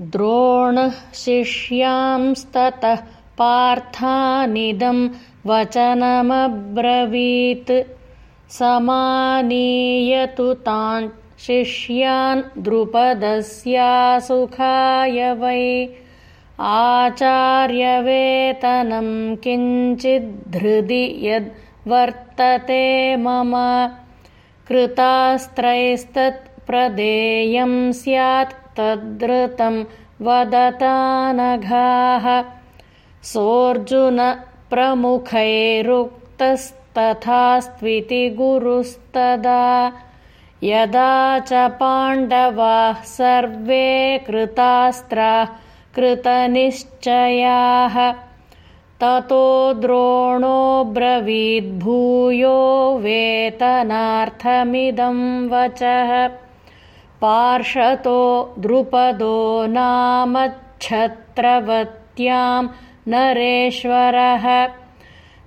द्रोणः शिष्यांस्ततः पार्थानिदं वचनमब्रवीत्। समानीयतु तान् शिष्यान् द्रुपदस्यासुखाय वै। आचार्यवेतनं किञ्चिद्धृदि यद्वर्तते मम। कृतास्त्रैस्तत्प्रदेयं स्यात् तद्ऋतं वदतानघाः। सोऽर्जुनप्रमुखैरुक्तस्तथास्त्विति गुरुस्तदा यदा च पाण्डवाः सर्वे कृतास्त्राः कृतनिश्चयाः। ततो द्रोणोऽब्रवीद्भूयो वेतनार्थमिदं वचः पार्षतो द्रुपदो नामच्छत्रवत्यां नरेश्वरः।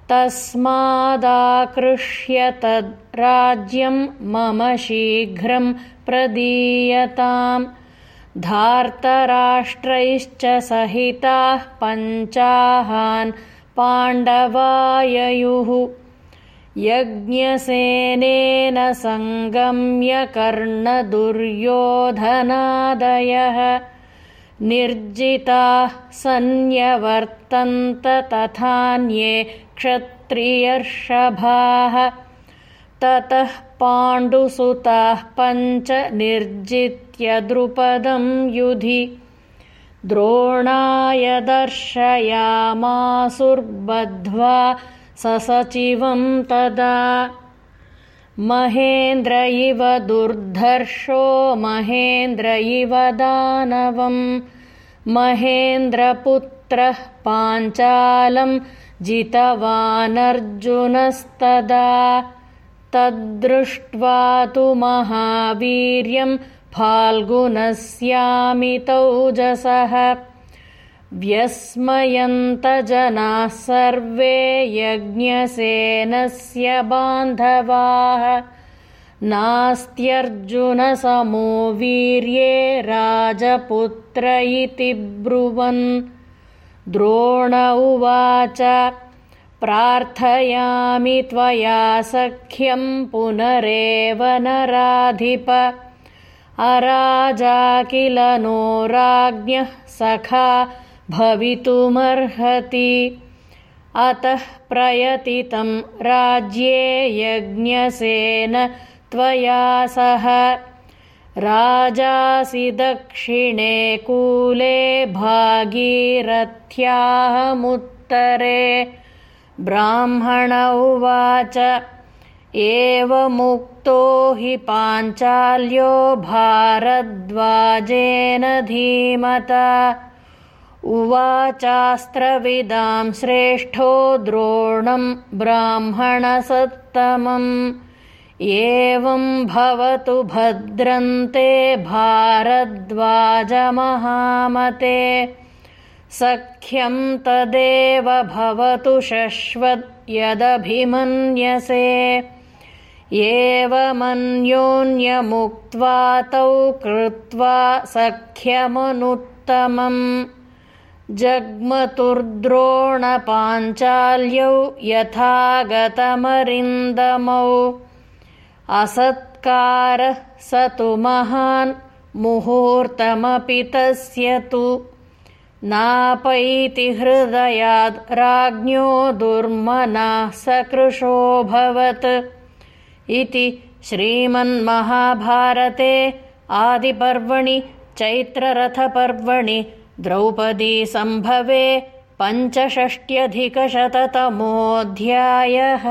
तस्मादाकृष्य तद्राज्यं मम शीघ्रं प्रदीयताम्। धार्तराष्ट्रैश्च सहिताः पञ्चाहान् पाण्डवाययुः यज्ञसेनेन सङ्गम्यकर्णदुर्योधनादयः निर्जिताः सन्यवर्तन्त तथान्ये क्षत्रियर्षभाः। ततः पाण्डुसुताः पञ्च निर्जित्य द्रुपदं युधि। द्रोणाय दर्शयामासुर्बध्वा ससचिवं तदा। महेन्द्र इव दुर्धर्षो महेन्द्र इव दानवम्। महेन्द्रपुत्रः पाञ्चालं जितवानर्जुनस्तदा। तद्दृष्ट्वा तु महावीर्यं फाल्गुनस्यामितौजसः व्यस्मयन्तजनाः सर्वे यज्ञसेनस्य बान्धवाः। नास्त्यर्जुनसमो वीर्ये राजपुत्र इति ब्रुवन्। द्रोण उवाच प्रार्थयामि त्वया सख्यं पुनरेव नराधिप। अराजा किल नो राज्ञः सखा भवितुमर्हति। अतः प्रयतितं राज्ये यज्ञसेन त्वया सह। राजासि दक्षिणे कूले भागीरथ्याहमुत्तरे। ब्राह्मण उवाच एवमुक्तो हि पाञ्चाल्यो भारद्वाजेन धीमता उवाचास्त्रविदां श्रेष्ठो द्रोणं ब्राह्मणसत्तमम्। एवं भवतु भद्रन्ते भारद्वाजमहामते। सख्यं तदेव भवतु शश्वद्यदभिमन्यसे एवमन्योन्यमुक्त्वा तौ कृत्वा सख्यमनुत्तमम् जग्मतुर्द्रोणपाञ्चाल्यौ यथागतमरिन्दमौ। असत्कारः स तु महान् मुहूर्तमपि तस्य तु। नापैति हृदयाद् राज्ञो दुर्मनाः सकृशोऽभवत् इति श्रीमन्महाभारते आदिपर्वणि चैत्ररथपर्वणि द्रौपदीसम्भवे पञ्चषष्ट्यधिकशततमोऽध्यायः